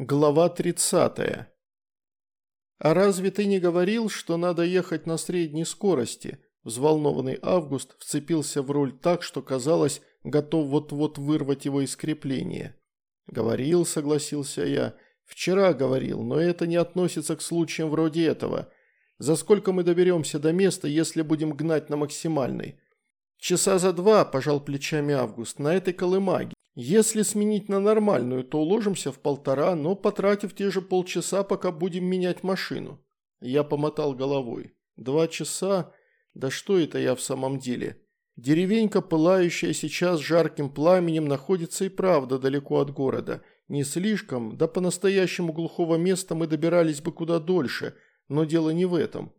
Глава 30. «А разве ты не говорил, что надо ехать на средней скорости?» Взволнованный Август вцепился в руль так, что казалось, готов вот-вот вырвать его из крепления. «Говорил», — согласился я. «Вчера говорил, но это не относится к случаям вроде этого. За сколько мы доберемся до места, если будем гнать на максимальной?» «Часа за два», – пожал плечами Август, – «на этой колымаге. Если сменить на нормальную, то уложимся в полтора, но потратив те же полчаса, пока будем менять машину». Я помотал головой. «Два часа? Да что это я в самом деле?» Деревенька, пылающая сейчас жарким пламенем, находится и правда далеко от города. Не слишком, да по-настоящему глухого места мы добирались бы куда дольше, но дело не в этом.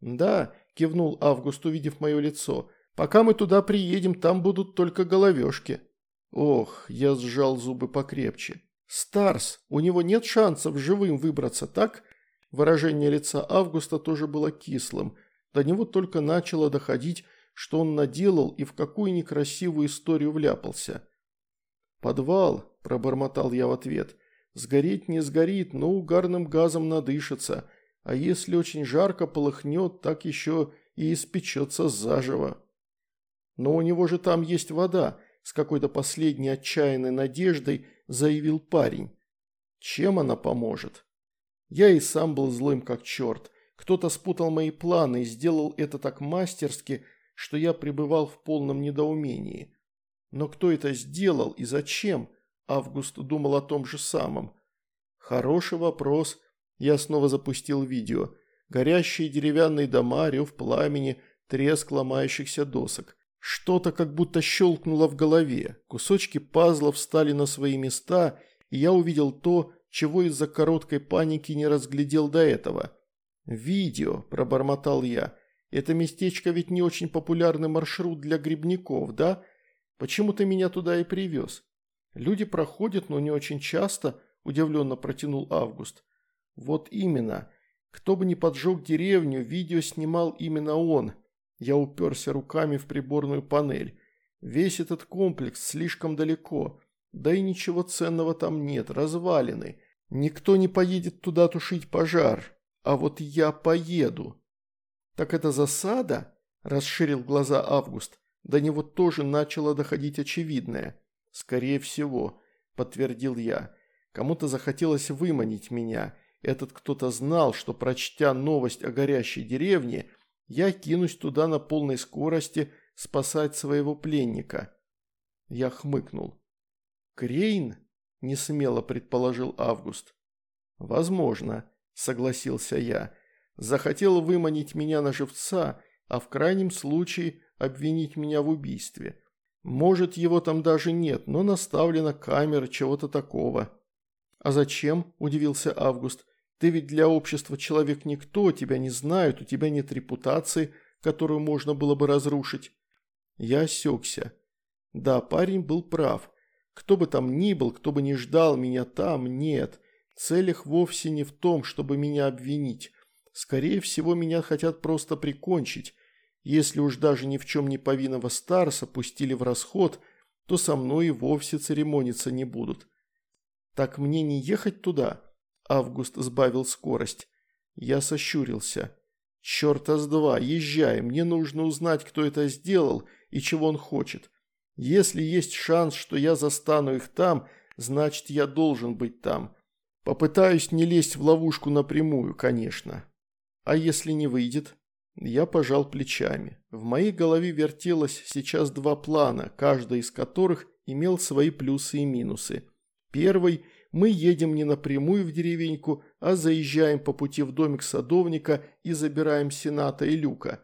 «Да», – кивнул Август, увидев мое лицо, – «пока мы туда приедем, там будут только головешки». Ох, я сжал зубы покрепче. Старс, у него нет шансов живым выбраться, так? Выражение лица Августа тоже было кислым. До него только начало доходить, что он наделал и в какую некрасивую историю вляпался. «Подвал», – пробормотал я в ответ. «Сгореть не сгорит, но угарным газом надышится, а если очень жарко полыхнет, так еще и испечется заживо». «Но у него же там есть вода», с какой-то последней отчаянной надеждой заявил парень. Чем она поможет? Я и сам был злым как черт. Кто-то спутал мои планы и сделал это так мастерски, что я пребывал в полном недоумении. Но кто это сделал и зачем? Август думал о том же самом. Хороший вопрос. Я снова запустил видео. Горящие деревянные дома, рев пламени, треск ломающихся досок. Что-то как будто щелкнуло в голове, кусочки пазла встали на свои места, и я увидел то, чего из-за короткой паники не разглядел до этого. «Видео», – пробормотал я. «Это местечко ведь не очень популярный маршрут для грибников, да? Почему ты меня туда и привез?» «Люди проходят, но не очень часто», – удивленно протянул Август. «Вот именно. Кто бы ни поджег деревню, видео снимал именно он, я уперся руками в приборную панель. Весь этот комплекс слишком далеко. Да и ничего ценного там нет, развалины. Никто не поедет туда тушить пожар. А вот я поеду. Так это засада? Расширил глаза Август. До него тоже начало доходить очевидное. Скорее всего, подтвердил я. Кому-то захотелось выманить меня. Этот кто-то знал, что, прочтя новость о горящей деревне, я кинусь туда на полной скорости спасать своего пленника. Я хмыкнул. Крейн? Не смело предположил Август. Возможно, согласился я. Захотел выманить меня на живца, а в крайнем случае обвинить меня в убийстве. Может, его там даже нет, но наставлена камера чего-то такого. А зачем? Удивился Август. Ты ведь для общества человек никто, тебя не знают, у тебя нет репутации, которую можно было бы разрушить. Я осекся. Да, парень был прав. Кто бы там ни был, кто бы ни ждал меня там, нет. Цель их вовсе не в том, чтобы меня обвинить. Скорее всего, меня хотят просто прикончить. Если уж даже ни в чем не повинного Старса пустили в расход, то со мной и вовсе церемониться не будут. Так мне не ехать туда?» Август сбавил скорость. Я сощурился. «Черта с два, езжай, мне нужно узнать, кто это сделал и чего он хочет. Если есть шанс, что я застану их там, значит, я должен быть там. Попытаюсь не лезть в ловушку напрямую, конечно. А если не выйдет?» Я пожал плечами. В моей голове вертелось сейчас два плана, каждый из которых имел свои плюсы и минусы. Первый – мы едем не напрямую в деревеньку, а заезжаем по пути в домик садовника и забираем Сената и Люка.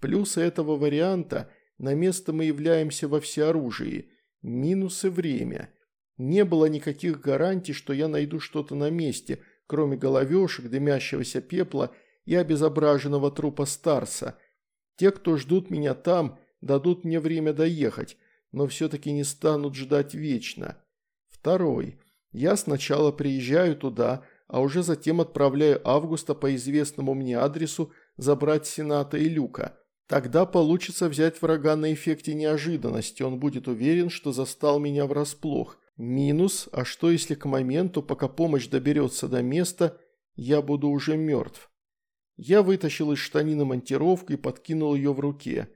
Плюсы этого варианта – на место мы являемся во всеоружии. Минусы – время. Не было никаких гарантий, что я найду что-то на месте, кроме головешек, дымящегося пепла и обезображенного трупа Старса. Те, кто ждут меня там, дадут мне время доехать, но все-таки не станут ждать вечно. Второй – я сначала приезжаю туда, а уже затем отправляю Августа по известному мне адресу забрать Сената и Люка. Тогда получится взять врага на эффекте неожиданности, он будет уверен, что застал меня врасплох. Минус, а что если к моменту, пока помощь доберется до места, я буду уже мертв? Я вытащил из штанины монтировку и подкинул ее в руке.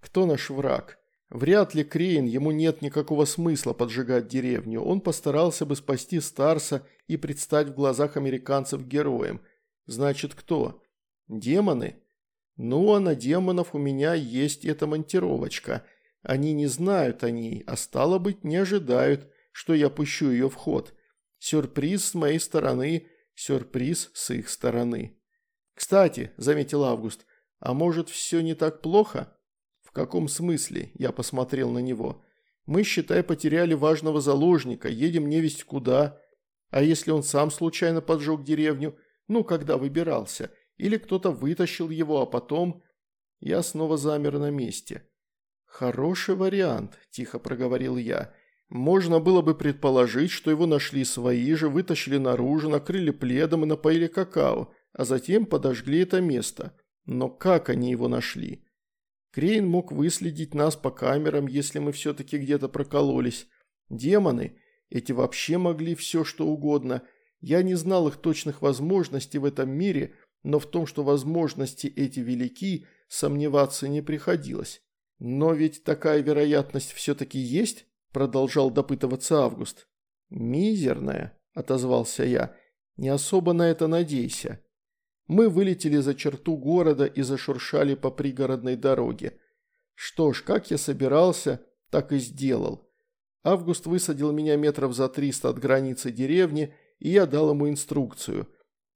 Кто наш враг? Вряд ли Крейн, ему нет никакого смысла поджигать деревню. Он постарался бы спасти Старса и предстать в глазах американцев героем. Значит, кто? Демоны? Ну, а на демонов у меня есть эта монтировочка. Они не знают о ней, а стало быть, не ожидают, что я пущу ее в ход. Сюрприз с моей стороны, сюрприз с их стороны. «Кстати», – заметил Август, – «а может, все не так плохо?» «В каком смысле?» – я посмотрел на него. «Мы, считай, потеряли важного заложника, едем невесть куда. А если он сам случайно поджег деревню? Ну, когда выбирался? Или кто-то вытащил его, а потом...» Я снова замер на месте. «Хороший вариант», – тихо проговорил я. «Можно было бы предположить, что его нашли свои же, вытащили наружу, накрыли пледом и напоили какао а затем подожгли это место. Но как они его нашли? Крейн мог выследить нас по камерам, если мы все-таки где-то прокололись. Демоны, эти вообще могли все что угодно. Я не знал их точных возможностей в этом мире, но в том, что возможности эти велики, сомневаться не приходилось. «Но ведь такая вероятность все-таки есть?» – продолжал допытываться Август. «Мизерная», – отозвался я. «Не особо на это надейся». Мы вылетели за черту города и зашуршали по пригородной дороге. Что ж, как я собирался, так и сделал. Август высадил меня метров за триста от границы деревни, и я дал ему инструкцию.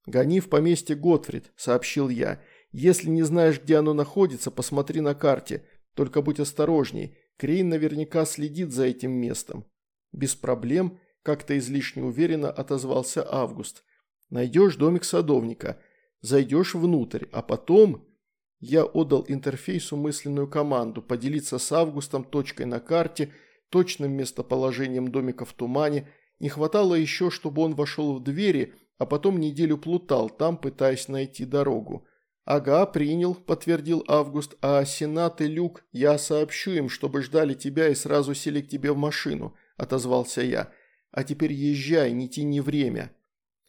«Гони в поместье Готфрид», – сообщил я. «Если не знаешь, где оно находится, посмотри на карте. Только будь осторожней, Крейн наверняка следит за этим местом». «Без проблем», – как-то излишне уверенно отозвался Август. «Найдешь домик садовника». Зайдешь внутрь, а потом... Я отдал интерфейсу мысленную команду поделиться с Августом точкой на карте, точным местоположением домика в тумане. Не хватало еще, чтобы он вошел в двери, а потом неделю плутал там, пытаясь найти дорогу. «Ага, принял», – подтвердил Август, – «а Сенат и Люк, я сообщу им, чтобы ждали тебя и сразу сели к тебе в машину», – отозвался я. «А теперь езжай, не тяни время».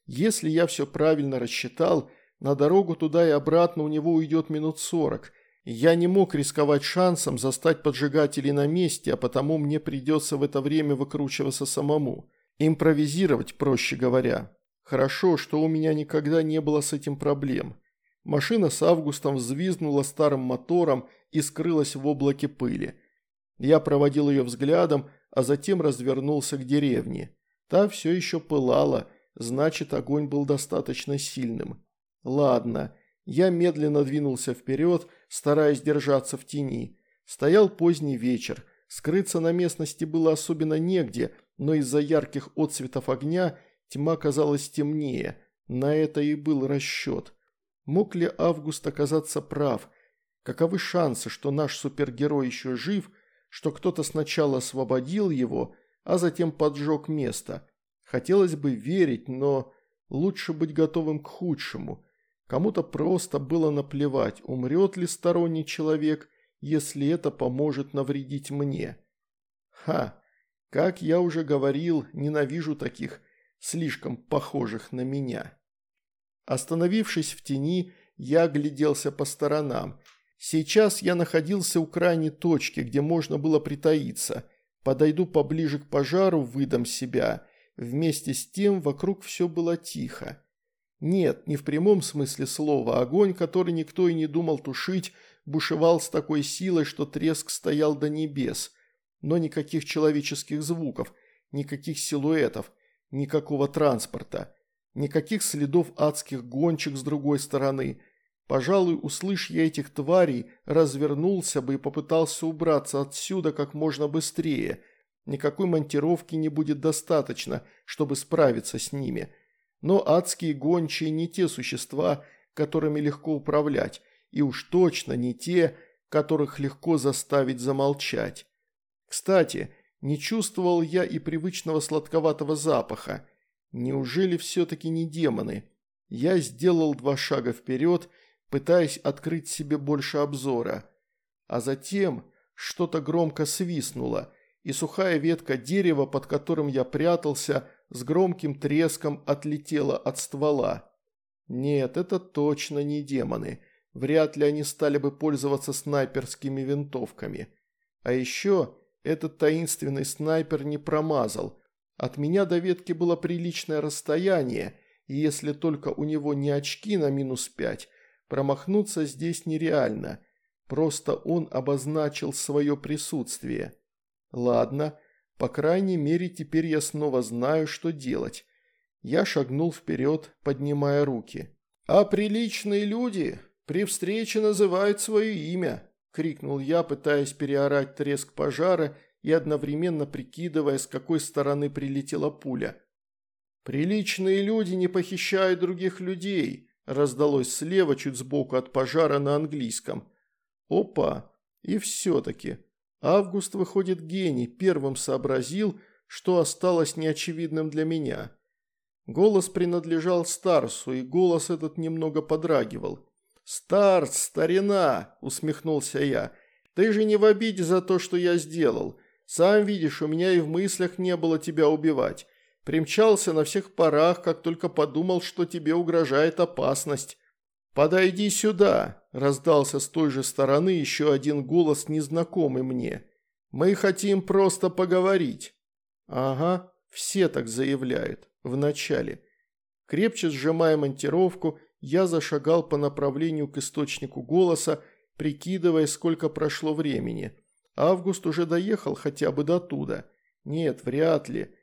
Если я все правильно рассчитал – на дорогу туда и обратно у него уйдет минут сорок. Я не мог рисковать шансом застать поджигателей на месте, а потому мне придется в это время выкручиваться самому. Импровизировать, проще говоря. Хорошо, что у меня никогда не было с этим проблем. Машина с Августом взвизгнула старым мотором и скрылась в облаке пыли. Я проводил ее взглядом, а затем развернулся к деревне. Та все еще пылала, значит огонь был достаточно сильным. Ладно. Я медленно двинулся вперед, стараясь держаться в тени. Стоял поздний вечер. Скрыться на местности было особенно негде, но из-за ярких отцветов огня тьма казалась темнее. На это и был расчет. Мог ли Август оказаться прав? Каковы шансы, что наш супергерой еще жив, что кто-то сначала освободил его, а затем поджег место? Хотелось бы верить, но лучше быть готовым к худшему – Кому-то просто было наплевать, умрет ли сторонний человек, если это поможет навредить мне. Ха, как я уже говорил, ненавижу таких, слишком похожих на меня. Остановившись в тени, я огляделся по сторонам. Сейчас я находился у крайней точки, где можно было притаиться. Подойду поближе к пожару, выдам себя. Вместе с тем вокруг все было тихо. Нет, не в прямом смысле слова. Огонь, который никто и не думал тушить, бушевал с такой силой, что треск стоял до небес. Но никаких человеческих звуков, никаких силуэтов, никакого транспорта, никаких следов адских гонщик с другой стороны. Пожалуй, услышь я этих тварей, развернулся бы и попытался убраться отсюда как можно быстрее. Никакой монтировки не будет достаточно, чтобы справиться с ними. Но адские гончие не те существа, которыми легко управлять, и уж точно не те, которых легко заставить замолчать. Кстати, не чувствовал я и привычного сладковатого запаха. Неужели все-таки не демоны? Я сделал два шага вперед, пытаясь открыть себе больше обзора. А затем что-то громко свистнуло. и сухая ветка дерева, под которым я прятался, с громким треском отлетела от ствола. Нет, это точно не демоны. Вряд ли они стали бы пользоваться снайперскими винтовками. А еще этот таинственный снайпер не промазал. От меня до ветки было приличное расстояние, и если только у него не очки на минус пять, промахнуться здесь нереально. Просто он обозначил свое присутствие. Ладно, по крайней мере теперь я снова знаю, что делать. Я шагнул вперед, поднимая руки. «А приличные люди при встрече называют свое имя», – крикнул я, пытаясь переорать треск пожара и одновременно прикидывая, с какой стороны прилетела пуля. «Приличные люди не похищают других людей», – раздалось слева, чуть сбоку от пожара на английском. «Опа! И все-таки. Август, выходит, гений, первым сообразил, что осталось неочевидным для меня». Голос принадлежал Старсу, и голос этот немного подрагивал. «Старс, старина!» – усмехнулся я. «Ты же не в обиде за то, что я сделал. Сам видишь, у меня и в мыслях не было тебя убивать. Примчался на всех парах, как только подумал, что тебе угрожает опасность. «Подойди сюда!» – раздался с той же стороны еще один голос, незнакомый мне. «Мы хотим просто поговорить». «Ага, все так заявляют. Вначале. Крепче сжимая монтировку, я зашагал по направлению к источнику голоса, прикидывая, сколько прошло времени. Август уже доехал хотя бы до туда. Нет, вряд ли.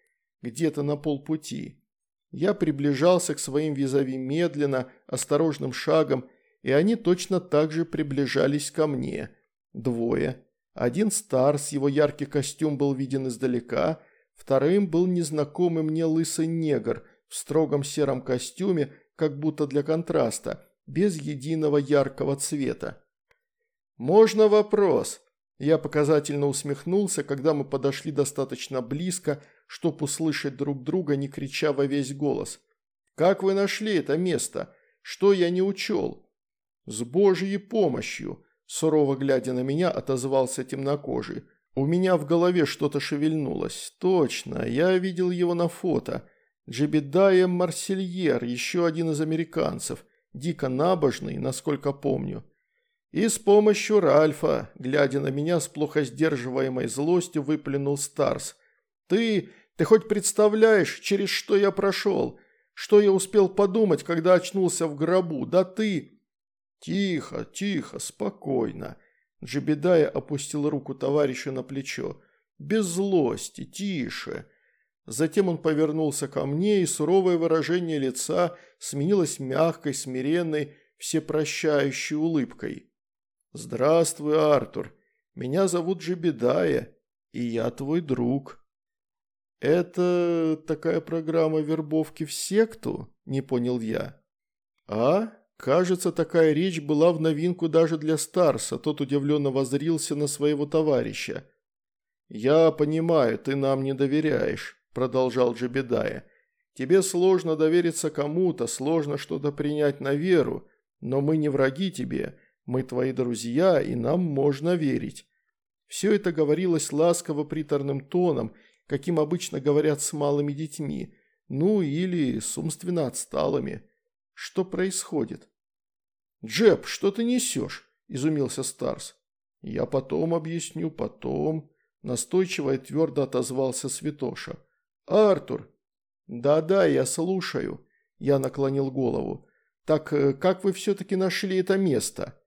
Где-то на полпути. Я приближался к своим визави медленно, осторожным шагом, и они точно так же приближались ко мне. Двое. Один Старс, его яркий костюм был виден издалека, Вторым был незнакомый мне лысый негр в строгом сером костюме, как будто для контраста, без единого яркого цвета. «Можно вопрос?» Я показательно усмехнулся, когда мы подошли достаточно близко, чтобы услышать друг друга, не крича во весь голос. «Как вы нашли это место? Что я не учел?» «С Божьей помощью», – сурово глядя на меня, отозвался темнокожий. У меня в голове что-то шевельнулось. Точно, я видел его на фото. Джебедая Марсельер, еще один из американцев, дико набожный, насколько помню. И с помощью Ральфа, глядя на меня с плохо сдерживаемой злостью, выплюнул Старс. «Ты, ты хоть представляешь, через что я прошел? Что я успел подумать, когда очнулся в гробу? Да ты...» «Тихо, тихо, спокойно». Джебедая опустил руку товарища на плечо. «Без злости, тише!» Затем он повернулся ко мне, и суровое выражение лица сменилось мягкой, смиренной, всепрощающей улыбкой. «Здравствуй, Артур. Меня зовут Джебедая, и я твой друг». «Это такая программа вербовки в секту?» – не понял я. «А?» Кажется, такая речь была в новинку даже для Старса, тот удивленно воззрился на своего товарища. «Я понимаю, ты нам не доверяешь», – продолжал Джебедая. «Тебе сложно довериться кому-то, сложно что-то принять на веру, но мы не враги тебе, мы твои друзья, и нам можно верить». Все это говорилось ласково приторным тоном, каким обычно говорят с малыми детьми, ну или с умственно отсталыми. Что происходит? «Джеб, что ты несешь?» – изумился Старс. «Я потом объясню, потом», – настойчиво и твердо отозвался Святоша. «Артур!» «Да-да, я слушаю», – я наклонил голову. «Так э, как вы все-таки нашли это место?»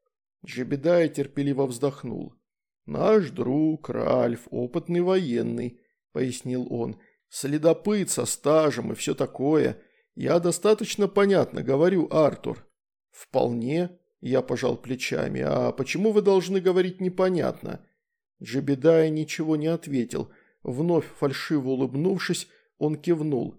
Джебедая терпеливо вздохнул. «Наш друг Ральф, опытный военный», – пояснил он. «Следопыт со стажем и все такое. «Я достаточно понятно говорю, Артур». «Вполне», – я пожал плечами. «А почему вы должны говорить непонятно?» Джебедая ничего не ответил. Вновь фальшиво улыбнувшись, он кивнул.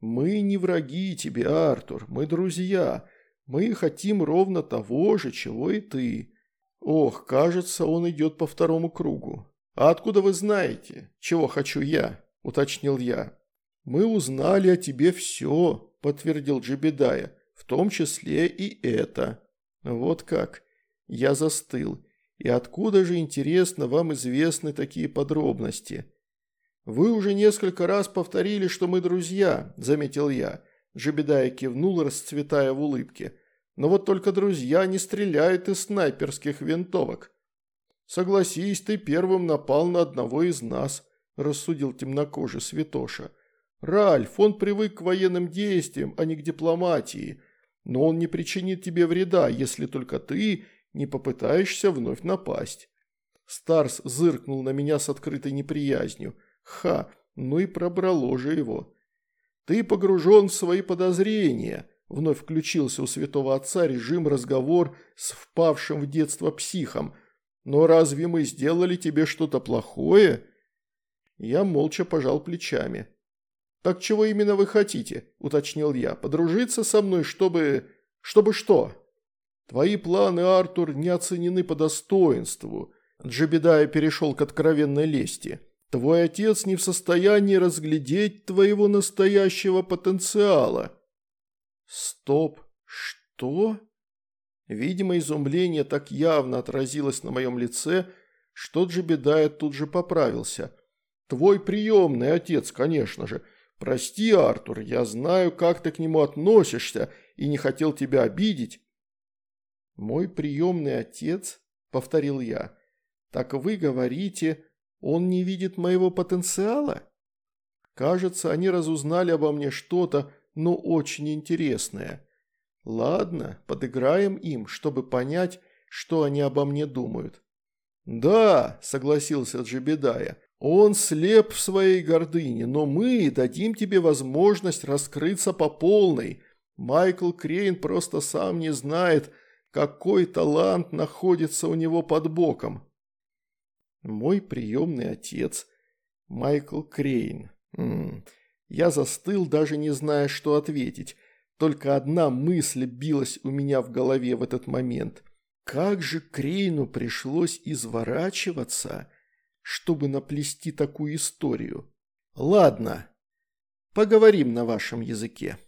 «Мы не враги тебе, Артур, мы друзья. Мы хотим ровно того же, чего и ты». «Ох, кажется, он идет по второму кругу». «А откуда вы знаете, чего хочу я?» – уточнил я. «Мы узнали о тебе все», подтвердил Джебедая, в том числе и это. Вот как. Я застыл. И откуда же, интересно, вам известны такие подробности? «Вы уже несколько раз повторили, что мы друзья», – заметил я. Джебедая кивнул, расцветая в улыбке. «Но вот только друзья не стреляют из снайперских винтовок». «Согласись, ты первым напал на одного из нас», – рассудил темнокожий Святоша. «Ральф, он привык к военным действиям, а не к дипломатии. Но он не причинит тебе вреда, если только ты не попытаешься вновь напасть». Старс зыркнул на меня с открытой неприязнью. Ха, ну и пробрало же его. «Ты погружен в свои подозрения», – вновь включился у святого отца режим разговор с впавшим в детство психом. «Но разве мы сделали тебе что-то плохое?» Я молча пожал плечами. «Так чего именно вы хотите?» – уточнил я. «Подружиться со мной, чтобы... чтобы что?» «Твои планы, Артур, не оценены по достоинству». Джебедая перешел к откровенной лести. Твой отец не в состоянии разглядеть твоего настоящего потенциала». «Стоп, что?» Видимо, изумление так явно отразилось на моем лице, что Джебедая тут же поправился. «Твой приемный отец, конечно же. Прости, Артур, я знаю, как ты к нему относишься и не хотел тебя обидеть». «Мой приемный отец?» – повторил я. «Так вы говорите, он не видит моего потенциала? Кажется, они разузнали обо мне что-то, но очень интересное. Ладно, подыграем им, чтобы понять, что они обо мне думают. «Да», – согласился Джебедая, – «он слеп в своей гордыне, но мы дадим тебе возможность раскрыться по полной. Майкл Крейн просто сам не знает, какой талант находится у него под боком. Мой приемный отец Майкл Крейн. М -м. Я застыл, даже не зная, что ответить. Только одна мысль билась у меня в голове в этот момент. Как же Крейну пришлось изворачиваться, чтобы наплести такую историю? Ладно, поговорим на вашем языке.